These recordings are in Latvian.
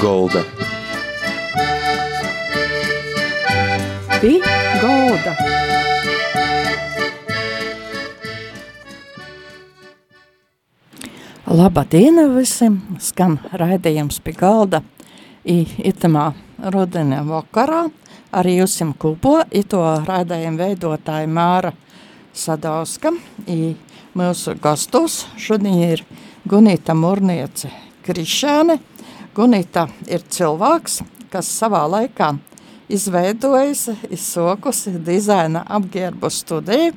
Golda. Pie golda. Laba diena visiem! Skan raidījums pie galda. I itamā rudenī vakarā arī jūsim kupo ito raidījumu veidotāja Māra Sadauska. I mūsu gastos šodien ir Gunita Murniece Krišāne. Gunita ir cilvēks, kas savā laikā izveidojis, izsokusi dizaina apģērbu studiju,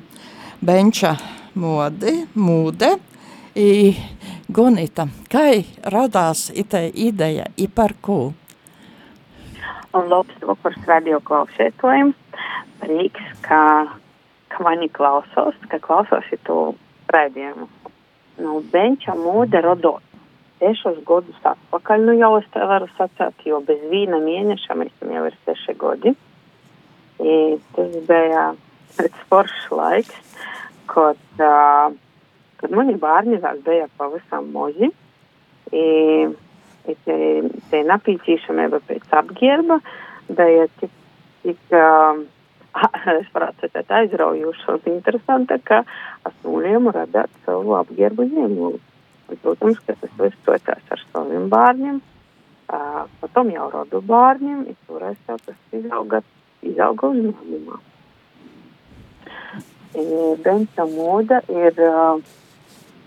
benča modi, mūde. I Gunita, kā radās ite ideja i par ko? Labs vakars radio klausētojiem. Prieks, ka, ka mani klausos, ka klausos to raidījumu. Nu, benča mūde rodot sešus gadus atpakaļ, nu jau es te varu sacīt, jo bez vīna mēneša mēs jau ir seši gadi. I tas bija pēc foršs laiks, kad, uh, kad mani bērni vēl bija pavisam mozi. I, i te, te napīcīšamība pēc apģērba bija tik, tik uh, es varētu teikt, aizraujoša un interesanta, ka asmūļiem radāt savu apģērbu zīmolu. Protams, ka tas viss socās ar saviem bērniem, uh, potom jau rodu bērniem, un toreiz jau tas izauga, izauga uzņēmumā. Bensa moda ir uh,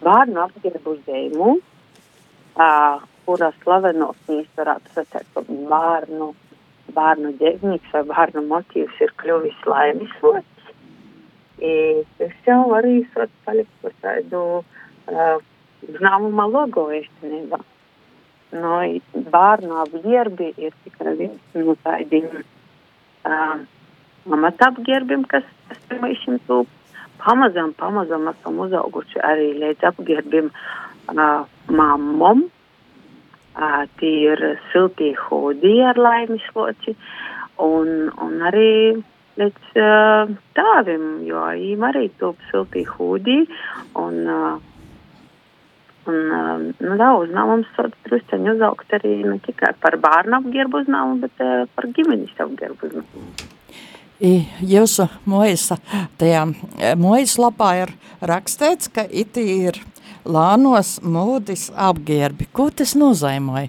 bērnu apģērbu zīmu, uh, kura slavenotīs varētu sacēt par bērnu, bērnu ģēvnīgs vai bērnu motīvs ir kļuvis laimis vots. Tas jau arī var palikt par tādu uh, zināmuma logo īstenībā. No bērnu apģērbi ir tikai viens no tādiem uh, amata apģērbiem, kas pirmajam tūp. Pamazām, pamazām esam uzauguši arī līdz apģērbiem uh, mammom. Uh, tie ir siltie hūdi ar laimes loci un, un arī līdz uh, tāvim, jo viņiem arī tūp siltie hūdi un uh, Un, nu, tā uzņēmums drusceņi uzaugt arī ne tikai par bērnu apģērbu uzņēmumu, bet uh, par ģimenes apģērbu uzņēmumu. Jūsu mojas, tajā mojas lapā ir rakstīts, ka it ir lānos mūdis apģērbi. Ko tas nozīmē?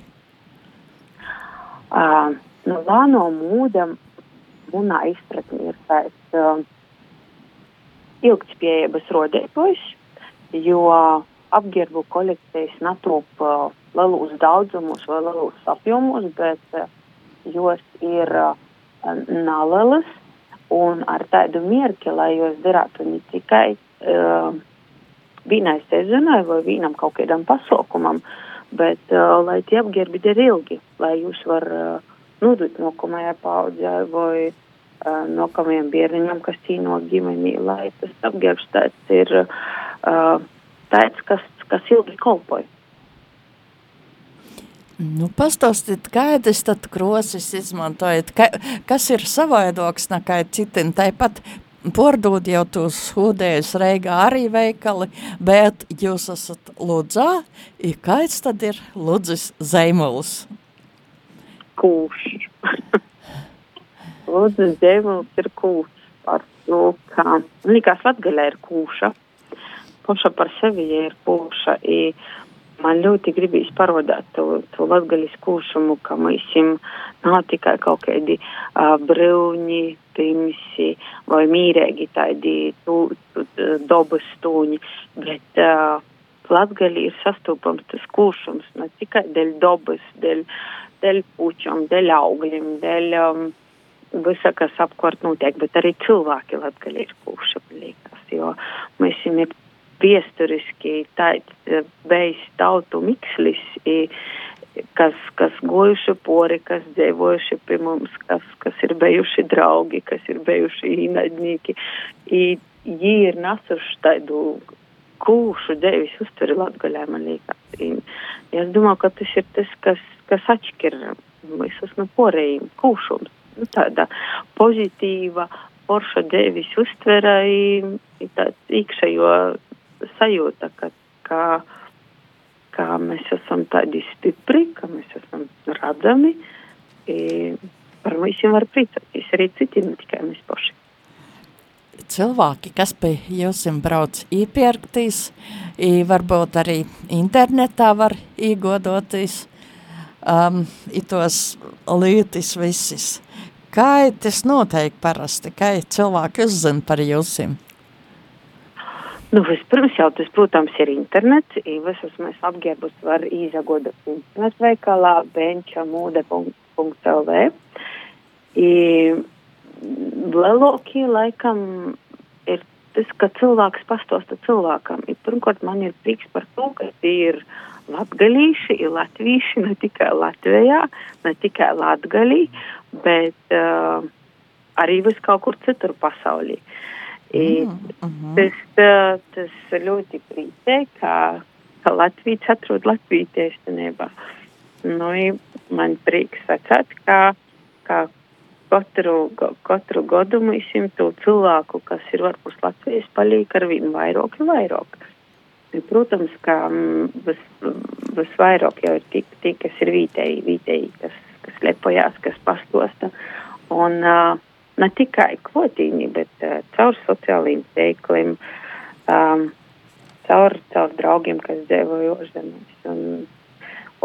Uh, nu, lāno mūda manā izpratnē ir pēc uh, ilgtspējības rodēkojs, jo uh, apģērbu kolekcijas netop uh, lielos daudzumos vai lielos apjomos, bet uh, jos ir uh, nelielas un ar tādu mierki, lai jūs darātu ne tikai uh, vienai sezonai vai vienam kaut kādam pasaukumam, bet uh, lai tie apģērbi ir ilgi, lai jūs var uh, nodot nākamajai paudzei vai uh, nākamajam bērniņam, kas cīno ģimenī, lai tas apģērbs tāds ir uh, tāds, kas, kas ilgi kalpoja. Nu, pastāstiet, kādas tad krosis izmantojat, ka, kas ir savaidoks nekā citin, tāpat pordūt jau tos hūdējus Reigā arī veikali, bet jūs esat Ludzā, i kāds tad ir Ludzis Zeimuls? Kūš. Ludzis Zeimuls ir kūš par to, ka, likās Latgaļā ir kūša, paša par sevi ja ir pūša. I man ļoti gribīs parodāt to, to latgaļas kūšumu, ka mēsim nav tikai kaut kādi uh, brūņi, pirmsi vai mīrēgi tādi tu, tu, dobas stūņi, bet uh, latgaļi ir sastopams tas kūšums ne tikai dēļ dobas, dēļ, dēļ pučam, dēļ augļiem, dēļ um, visa, kas apkārt notiek, bet arī cilvēki latgaļi ir kūšami liekas, jo mēs ir viesturiski eh, bijis tautu mikslis, kas, kas gojuši pori, kas dzīvojuši pie mums, kas, kas ir bijuši draugi, kas ir bijuši īnaidnieki. Viņi ir nesuši tādu kūšu dzīves uztveri latgaļā, man liekas. I, es domāju, ka tas ir tas, kas, kas atšķir visus no porējiem kūšums. Nu, tāda pozitīva, forša dzīves uztvera, tāds iekšējo sajūta, ka, ka, ka mēs esam tādi stipri, ka mēs esam redzami. I, par visiem var priecāties arī citi, ne tikai mēs paši. Cilvēki, kas pie jums brauc iepirktīs, varbūt arī internetā var iegodoties um, tos lietas visas. Kā tas notiek parasti? Kā cilvēki uzzina par jūsim? Nu, vispirms jau tas, protams, ir internets. Visas mēs apģērbus var izagodot internetu veikalā benčamūde.lv. Lielākie laikam ir tas, ka cilvēks pastosta cilvēkam. I, pirmkārt, man ir prieks par to, ka tie ir latgalīši, ir latvīši ne tikai Latvijā, ne tikai latgalī, bet uh, arī vis kaut kur citur pasaulī. Uh, Mm, uh -huh. tas, tas ļoti priecē, ka, ka Latvijas atrod Latviju tiestenībā. Nu, man prieks sacāt, ka, ka katru, katru gadu mēs to cilvēku, kas ir varpus Latvijas, paliek ar vien vairāk un vairāk. Protams, ka mm, vis, visvairāk jau ir tie, tie kas ir vietēji, vietēji kas, kas lepojās, kas pastosta. Un, uh, ne tikai kvotīņi, bet uh, caur sociālajiem tīkliem, um, caur, caur draugiem, kas dzīvo ārzemēs. Un,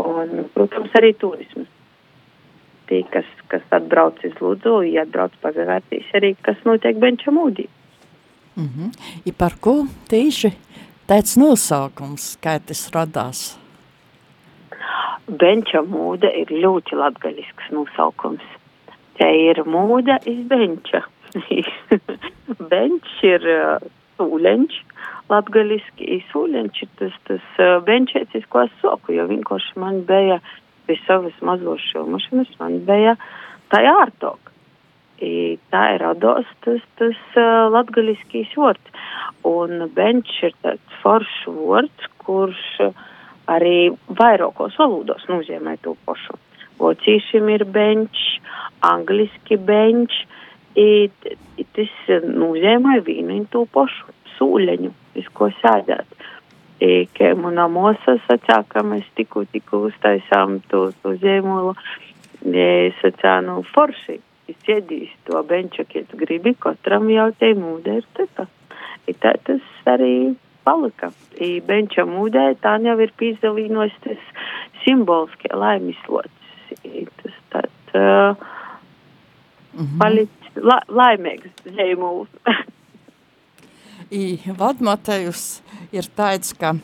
un, protams, arī turismas. Tie, kas, kas atbrauc uz Lūdzu, ja atbrauc pagavērtīs arī, kas notiek Benča mūdī. Mm -hmm. I par ko tieši tāds nosaukums, kā tas radās? Benča mūde ir ļoti latgaļisks nosaukums te ir mūda iz benča. benč ir uh, sūleņš, latgaliski sūleņš ir tas, tas uh, benčēcis, ko es soku, jo vienkārši man bija pie savas mazos šilmašanas, man bija tā ārtok. I tā ir rados tas, tas uh, latgaliskīs vārds. Un benč ir tāds foršs vārds, kurš arī vairākos valodos nozīmē to pašu. Vāciešiem ir benč, angliski benč, tas nozīmē vienu un to pašu sūleņu, iz ko sēdēt. I, ka manā mūsā sacā, ka mēs tikko, tikko uztaisām to, to zīmolu, es sacā, nu, forši, es iedīs to benču, ja tu gribi, katram jau te mūde ir. I tā tas arī palika. I benča mūdē tā jau ir pīzdalīnos tas simbolski laimislots tas tāds uh, mm -hmm. palicis la, laimīgs zīmols. Vadmatējus ir tāds, ka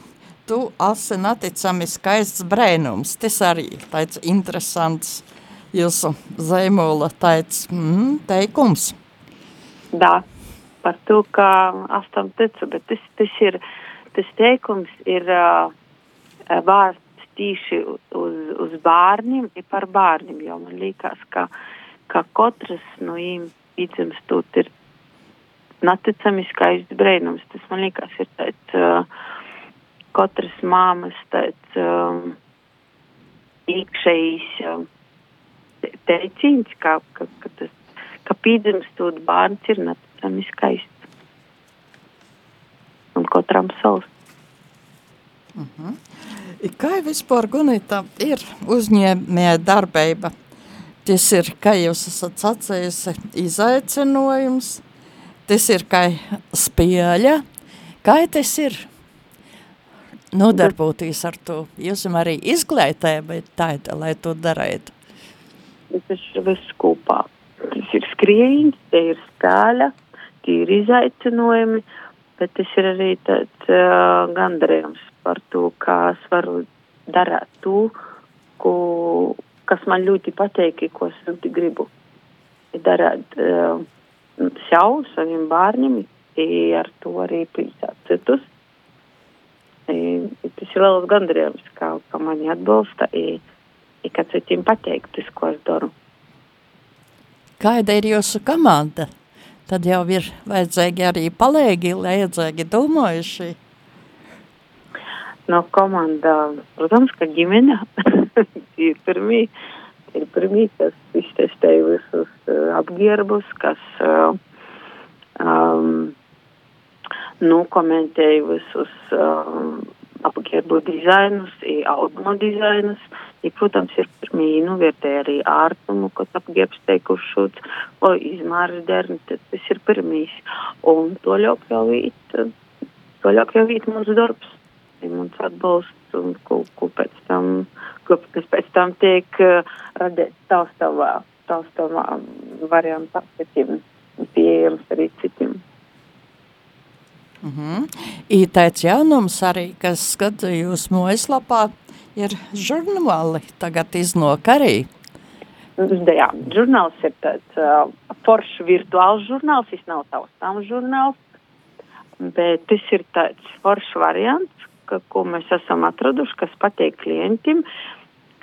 tu esi neticami skaists brēnums. Tas arī tāds interesants jūsu zīmola tāds mm, teikums. Jā, par to, ka es tam ticu, bet tas, tas ir, tas teikums ir uh, vārds tīši uz, uz bērniem, ir par bērniem, jo man liekas, ka, ka katrs no viņiem piedzimstot ir neticami skaists brēnums. Tas man liekas ir tāds uh, katras māmas tāds um, iekšējs um, teicīns, ka, ka, ka, tas, ka piedzimstot bērns ir neticami skaists. Un katram savs. Kā vispār, Gunita, ir uzņēmēja darbība? Tas ir, kā jūs esat sacējusi, izaicinojums, tas ir kā spēļa. Kā tas ir nodarboties ar to? Jūs arī izglītība ir tāda, lai to darētu. Tas ir viss kopā. Tas ir skrējiens, te ir spēļa, tie ir izaicinojumi, bet tas ir arī tāds uh, gandarījums par to, kā es varu darīt to, ko, kas man ļoti patīk, ko es ļoti gribu. Darīt uh, sev, saviem bērniem, ar to arī priecāt citus. I, tas ir liels gandarījums, ka, ka mani atbalsta, i, i, ka citiem patīk tas, ko es daru. Kāda ir jūsu komanda? Tad jau ir vajadzīgi arī palīgi, vajadzīgi domājuši no komanda, protams, ka ģimene ir pirmī, ir pirmī, kas iztestēja visus uh, apģērbus, kas uh, um, nu, komentēja visus uh, apģērbu dizainus, i auduma dizainus. I, protams, ir pirmie novērtēji arī ārtumu, kas apģērbs teikušot, vai izmērs derni, tad tas ir pirmīs. Un to ļauk jau vīt, to ļauk jau vīt mūsu darbs, mums atbalsts un ko, ko pēc tam, ko, kas pēc tam tiek uh, radīts taustavā, taustavā variantā, citiem pieejams arī citiem. Mm -hmm. Ir tāds jaunums arī, kas skata jūs mājaslapā, ir žurnāli tagad iznok arī. Jā, žurnāls ir tāds uh, foršs virtuāls žurnāls, tas nav taustāms žurnāls, bet tas ir tāds foršs variants, ka, ko mēs esam atraduši, kas patīk klientim,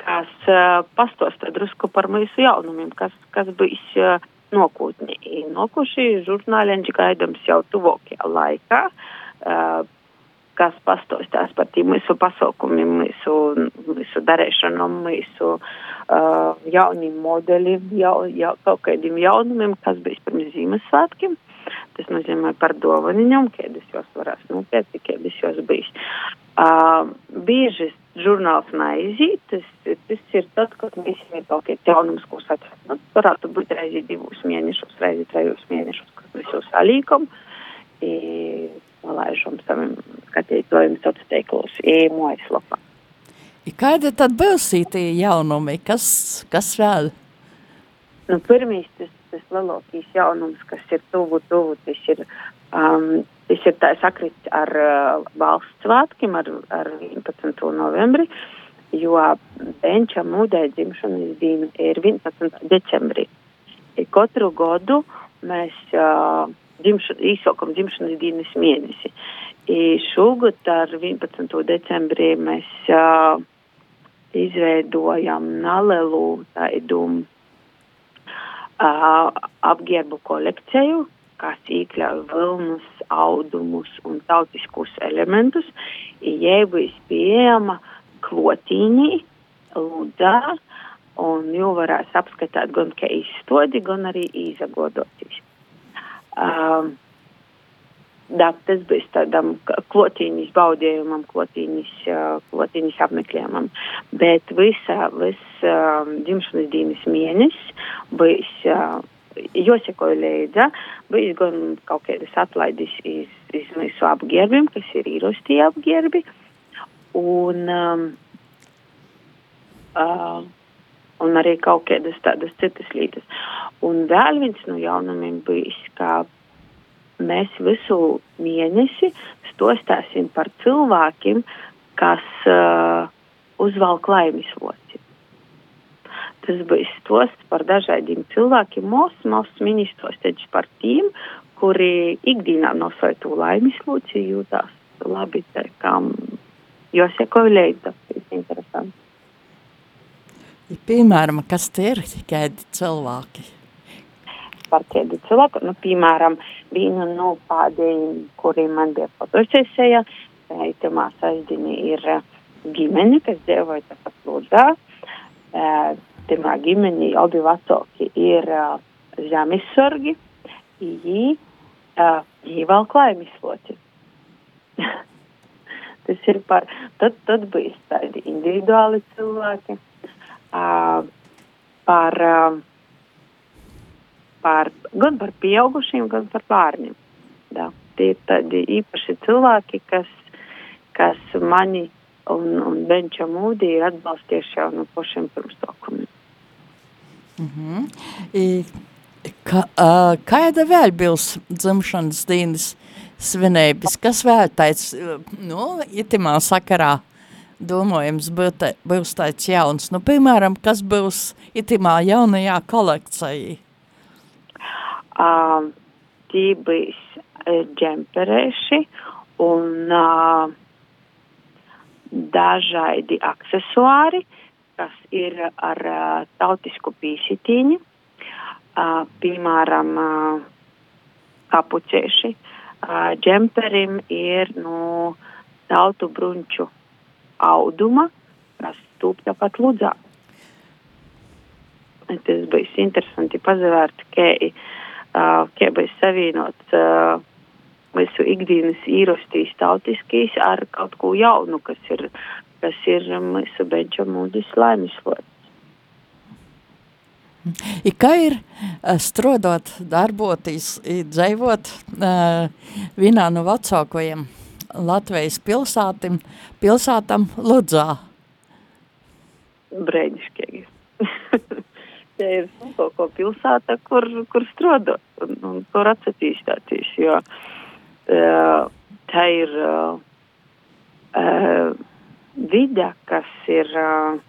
kas uh, pastosta drusku par mūsu jaunumiem, kas, kas bijis uh, nākotni. Nākošie žurnāliņš gaidams jau tuvākajā laikā, uh, kas pastostās par tiem mūsu pasaukumiem, mūsu, mūsu darēšanu, mūsu uh, jauniem modeļiem, jau, jau, kaut kādiem jaunumiem, kas bija pirms Ziemassvētkiem. Tas nozīmē par dovaniņām, kādas jūs varēs nopērkt, kādas jūs bijis. Uh, bieži žurnāls naiziet, tas, tas ir tad, kad mēs ir kaut kāds jaunums, ko satver. Nu, varētu būt reizi divus mēnešus, reizi trejus mēnešus, kad mēs jau salīkam, palaižam saviem skatītājiem sociālos teiklos, e-mojas lapā. Kāda tad būs tie jaunumi? Kas, kas vēl? Nu, pirmīs tas, tas lielākais jaunums, kas ir tuvu, tuvu, tas ir um, Tas ir sakrits ar uh, valsts svētkiem, ar, ar 11. novembri, jo Benča mūdē dzimšanas diena ir 11. decembrī. Katru gadu mēs uh, dzimša, īsokam dzimšanas dienas mēnesi. I šogad ar 11. decembrī mēs uh, izveidojam nelielu tādu uh, apģērbu kolekciju, kas iekļauj vilnas, audumus un tautiskus elementus, jai būs pieejama klotīnī, lūdzā, un jau varēs apskatīt gan kā izstodi, gan arī izagodotīs. Um, da, tas bija tādam klotīnis baudījumam, klotīnis, uh, klotīnis apmeklējumam, bet visa, viss dzimšanas dienas mēnesis uh, jāsekoja līdzi. Bija gan kaut kādas atlaides iz, iz mūsu apģērbiem, kas ir īrostie apģērbi. Un, um, uh, un arī kaut kādas tādas citas lietas. Un vēl viens no jaunumiem bijis, ka mēs visu mēnesi stostāsim par cilvēkiem, kas uh, uzvalk laimes voci. Tas bija stosts par dažādiem cilvēkiem, mūsu mūsu ministros, taču par tiem, kuri ikdienā no svaitu laimes lūci jūtās labi, tā kā jāseko līdzi, tas ir interesanti. Ja, piemēram, kas tie ir kādi cilvēki? Par kādi cilvēki, nu, piemēram, viena no pādējiem, kuriem man bija fotosesija, itamā saistini ir ģimene, kas dzīvoja tāpat lūdzā, pirmā ģimenī abi vecāki ir uh, zemesargi, viņi vēl klaimisloci. Tas ir par, tad, tad bija tādi individuāli cilvēki, uh, par, uh, par, gan par pieaugušiem, gan par bērniem. Da. Tie ir tādi īpaši cilvēki, kas, kas mani un, un Benča mūdī ir atbalstījuši jau no pašiem pirmsākumiem. Mm -hmm. I, ka, uh, kāda vēl būs dzimšanas dienas svinības? Kas vēl tāds, nu, itimā sakarā domājams būs tāds jauns? Nu, piemēram, kas būs itimā jaunajā kolekcijā? Uh, tī būs džemperēši un uh, dažādi aksesuāri, kas ir ar uh, tautisku pīsitīņu, uh, piemēram, uh, kapucieši. Uh, džemperim ir no tautu brunču auduma, kas tūp tāpat ludzā. Tas bija interesanti pazavērt, kā, uh, kā bija savienots uh, visu ikdienas īrostīs tautiskīs ar kaut ko jaunu, kas ir, kas ir mūsu beģa mūdis laimislots. I kā ir strodot, darboties, dzīvot uh, vienā no vecākajiem Latvijas pilsātim, pilsātam Ludzā? Brēģišķīgi. Te ir nu, kaut ko pilsēta, kur, kur strodot un, un kur atsatīstāties, jo uh, tā ir uh, vide, kas ir uh,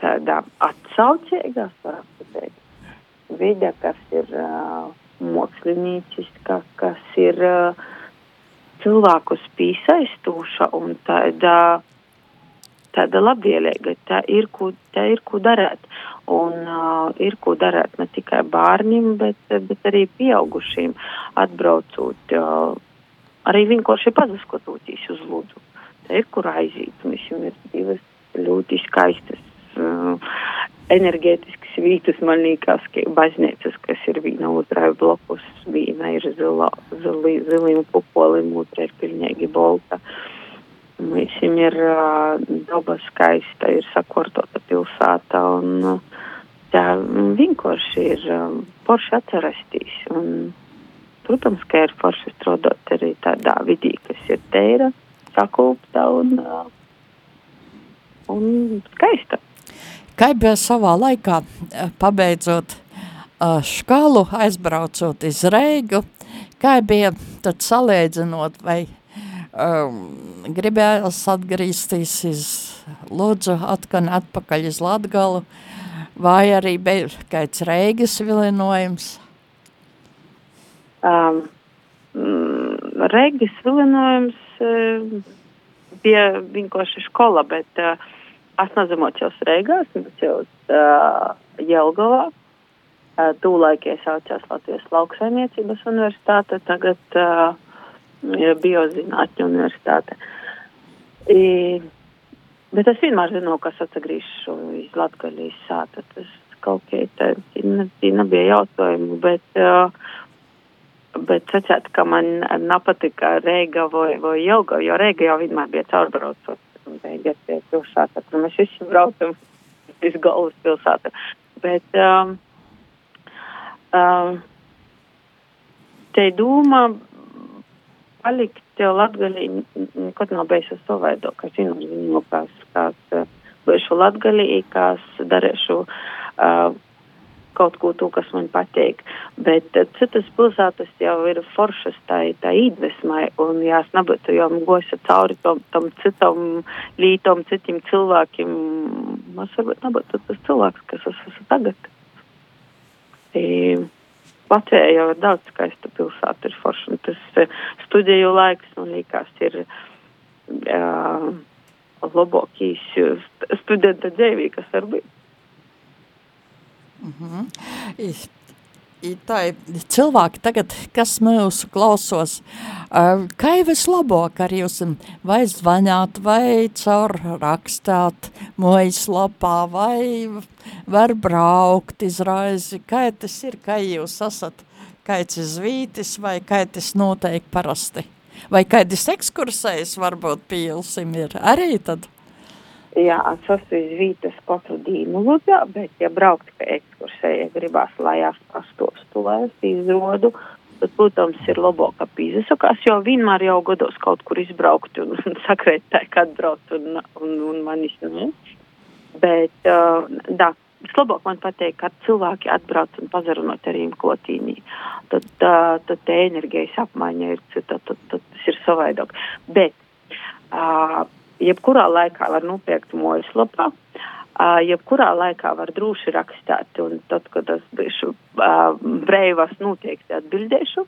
tādā atsaucīgā, varētu teikt. Vide, kas ir uh, mākslinieciska, kas ir uh, cilvēkus piesaistūša un tāda, tāda labvēlīga. Tā ir, ko, tā ir, ko darīt. Un uh, ir, ko darīt ne tikai bērniem, bet, bet arī pieaugušiem, atbraucot, uh, arī vienkārši pazaskatoties uz lūdzu. Tā ir, kur aiziet. Mums ir divas ļoti skaistas uh, enerģētiskas vietas, man liekas, ka baznīcas, kas ir viena otrai blokus, viena ir zila, zili, zilim pupolim, otra ir pilnīgi bolta. Visiem ir uh, daba skaista, ir sakortota pilsēta un uh, tā vienkārši ir um, forši atcerastīs. Un, protams, ka ir forši strādāt arī tādā vidī, kas ir teira, sakūpta un, uh, un skaista. Kā bija savā laikā, pabeidzot uh, škalu, aizbraucot iz Reigu, kā bija tad salēdzinot, vai um, gribējās atgriezties iz Lūdzu, atkan atpakaļ iz Latgalu, vai arī bija kāds Reigas vilinojums? Um, mm, Reigas vilinojums uh, bija vienkārši škola, bet uh, es nezināju, Reigās, bet jau uh, Jelgavā. Uh, Tūlaik iesaucās Latvijas lauksaimniecības universitāte, tagad uh, biozinātņu universitāte. I, bet es vienmēr zinu, kas atgriežu iz Latgaļas sāta. Tas kaut kā tā, tā nebija jautājumu, bet, uh, bet sacēt, ka man nepatika Reiga vai, vai Jelgava, jo Reiga jau vienmēr bija caurbraucot beigas pie pilsēta, kur mēs visi braucam iz galvas pilsēta. Bet um, um, te doma palikt jau latgalī nekad nav bijis to veido, ka zinu, zinu, kas, kas būšu latgalī, kas darīšu uh, kaut ko to, kas man patīk. Bet uh, citas pilsētas jau ir foršas tā, tā iedvesmai, un jās nebūtu jau gosa cauri tam, tam citam lītam, citiem cilvēkiem. Mums varbūt nebūtu tas cilvēks, kas es esmu tagad. I, Latvijā jau ir daudz skaistu pilsētu, ir forši, un tas uh, studiju laiks, man liekas, ir uh, labākīs studenta dzīvī, kas var būt. Mm -hmm. Tā ir cilvēki tagad, kas mūsu klausos, kā jau vislabāk ar jūs vai zvanāt, vai caur rakstāt mojas lapā, vai var braukt izraizi, kā tas ir, kā jūs esat, kāds izvītis, vai kā tas noteikti parasti, vai kādas ekskursējas varbūt pīlsim ir? Arī tad? Jā, es esmu uz vītas katru dienu Ludzā, bet, ja braukt pa ekskursēju, ja gribās, lai lai es izrodu, tad, protams, ir labāk apīzasakās, jo vienmēr jau godos kaut kur izbraukt un, un sakrēt tā, kad braukt un, un, un manis, ne? Bet, uh, da, vislabāk man patīk, kad cilvēki atbrauc un pazarunot ar viņiem klotīnī. Tad, uh, tad te enerģijas apmaiņa ir, tad, tad, tad tas ir savaidāk. Bet, uh, jebkurā laikā var nopirkt mājaslapā. Uh, jebkurā laikā var droši rakstīt, un tad, kad es būšu uh, brīvs, noteikti atbildēšu.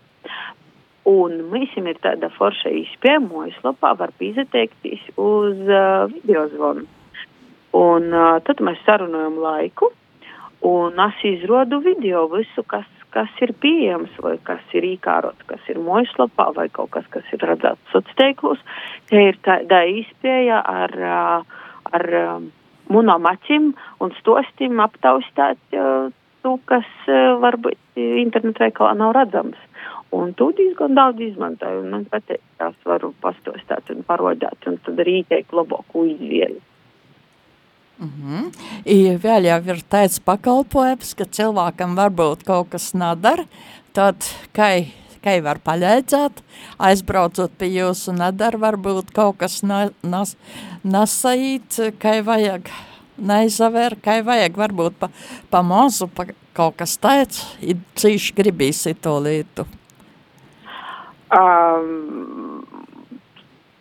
Un mums ir tāda forša izpēja mājaslapā, var pieteikties uz uh, video zvanu. Un uh, tad mēs sarunājam laiku, un es izrodu video visu, kas, kas ir pieejams, vai kas ir īkārots, kas ir mājaslapā, vai kaut kas, kas ir redzēts sociālos tīklos. Te ir tāda izpēja ar, ar munām acīm un stostim aptaustāt to, kas varbūt internetu veikalā nav redzams. Un to diezgan daudz izmantoju, un man patīk, tās varu pastostāt un parodāt, un tad arī ieteikt labāku izvēli. Mm -hmm. I vēl jau ir tāds pakalpojums, ka cilvēkam varbūt kaut kas nadara, tad, kai, kai var paļēdzēt, aizbraucot pie jūsu nadara, varbūt kaut kas na, nas, nasait, kai vajag neizsaver, kai vajag varbūt pa, pa mazu, pa kaut kas tāds, ir cīši gribīsi to lietu. Um,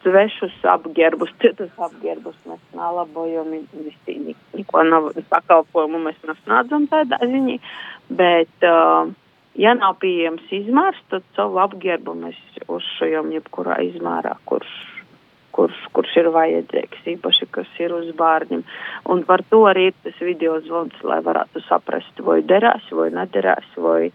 svešus apģērbus, citus apģērbus mēs nalabojam, visi neko nav pakalpojumu, mēs nesnādzam tādā ziņā, bet, uh, ja nav pieejams izmērs, tad savu apģērbu mēs uzšujam jebkurā izmērā, kurš, kurš, kurš ir vajadzīgs, īpaši, kas ir uz bārņiem. Un par to arī ir tas video zvons, lai varētu saprast, vai derās, vai nederās, vai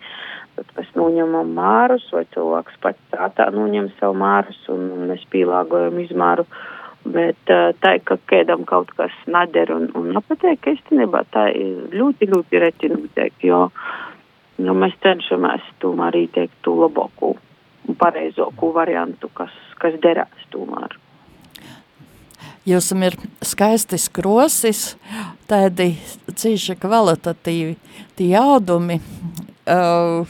Tad mēs noņemam mārus, vai cilvēks pats prātā noņem savu mārus, un mēs pielāgojam izmēru. Bet tā, ka kādam kaut kas nader un, un nepatīk, īstenībā tā ir ļoti, ļoti reti notiek, jo, jo mēs cenšamies tomēr ieteikt to labāko un pareizāko variantu, kas, kas derās tomēr. Jūs ir skaisti skrosis, tādi cīši kvalitatīvi, tie jaudumi, uh,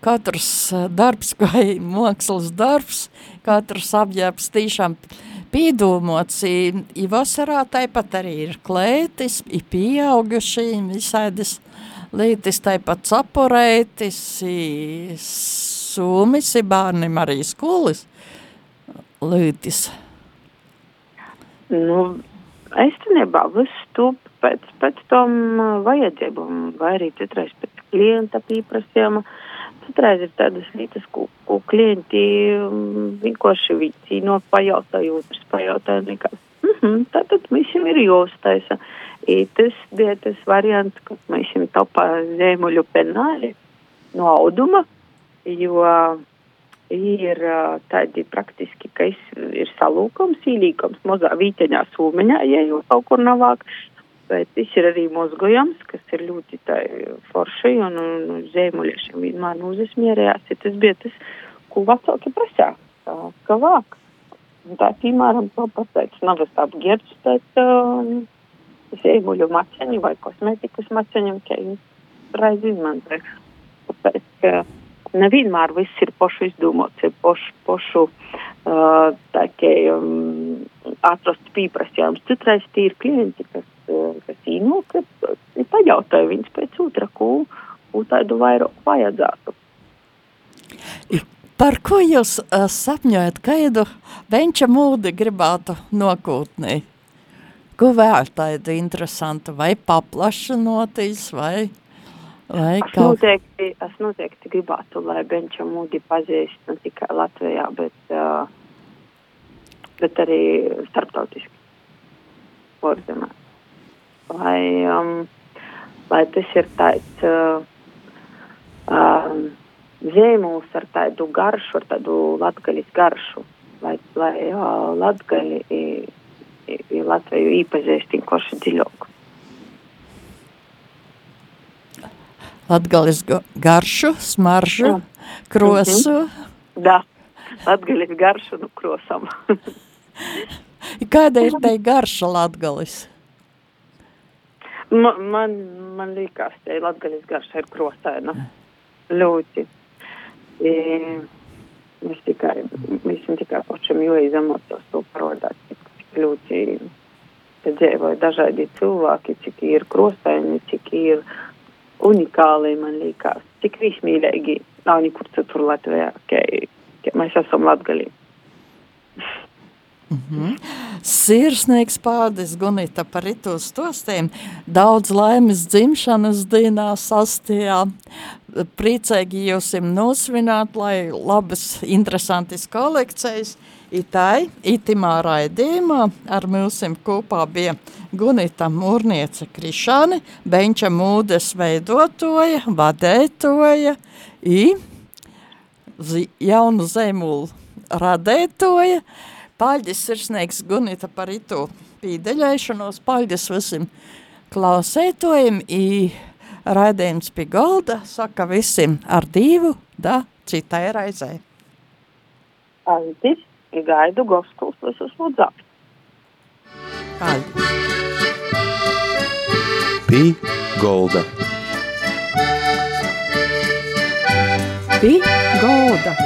katrs darbs, vai mākslas darbs, katrs apģērbs tiešām pīdūmots, i vasarā tāpat arī ir klētis, i pieauguši, visādas lītis tāpat saporētis, i sumis, i bērnim arī skolas lītis. Nu, īstenībā viss tup pēc, pēc tom vajadzībām, vai arī citreiz pēc klienta pieprasījuma. Uh, Citreiz ir tādas lietas, ko, ko klienti mm, vienkārši vicino, pajautā, otrs pajautā nekā. Mm -hmm, tātad visiem ir jāuztaisa. Tas bija tas variants, ka mēs viņam topā zēmuļu penāli no auduma, jo ir tādi praktiski, ka ir salūkums, īlīkums mazā vīteņā sūmeņā, ja jau kaut kur navāk, bet viņš ir arī mozgojams, kas ir ļoti forši, un, un zēmuļiešiem vienmēr uzesmierējās, ja tas bija tas, ko vecāki prasā, ka vāk. Tā, piemēram, to pateic, nav es apģērbs pēc um, zēmuļu maceņu vai kosmetikas maceņiem, ka viņi reiz izmantoja. Tāpēc, ka nevienmēr viss ir pošu izdomāts, ir pošu, pošu uh, tā kā um, atrast pīprasījums. Citreiz tie ir klienti, kas kas īnoka, pajautāju viņas pēc otra, ko, ko tādu vairāk vajadzētu. Par ko jūs uh, sapņojat, kādu venča mūdi gribētu nokūtnī? Ko vēl tādu interesantu, vai paplašinoties, vai, vai es kaut... Noteikti, es noteikti gribētu, lai venča mūdi pazīst ne tikai Latvijā, bet, uh, bet arī starptautiski. Porzemē lai, um, lai tas ir tāds uh, um, zīmols ar tādu garšu, ar tādu latgaļas garšu, lai, lai uh, latgaļi i, i, i Latviju īpazīst vienkārši dziļāk. Latgaļas garšu, smaržu, Jā. krosu. Mm -hmm. Da, latgaļas garšu, nu krosam. Kāda ir tai garša latgalis? Man, man, man liekas, ka Latvijas garša ir krosaina. Ļoti. I, mēs tikai, mēs tikai pašam jūlijam to parodāt, cik ļoti te dzīvoja dažādi cilvēki, cik ir krosaini, cik ir unikāli, man liekas, cik vismīlīgi nav nekur citur Latvijā, ka, ka mēs esam latgalī. Mm -hmm. Sirsnīgs pārdis Gunita par itu stostiem, daudz laimes dzimšanas dienā sastījā, priecēgi jūsim nosvināt, lai labas, interesantas kolekcijas, itai, itimā raidījumā ar mūsim kopā bija Gunita Mūrniece Krišāne, Benča mūdes veidotoja, vadētoja, i jaunu zemulu radētoja, Paļģis sirsnīgs Gunita par itu pīdeļēšanos, paļģis visiem klausētojiem, i raidījums pie galda, saka visiem ar divu, da, citai raizē. Aizies, gaidu gospels visus lūdzā. Aizies. Pī Golda. Pī Golda.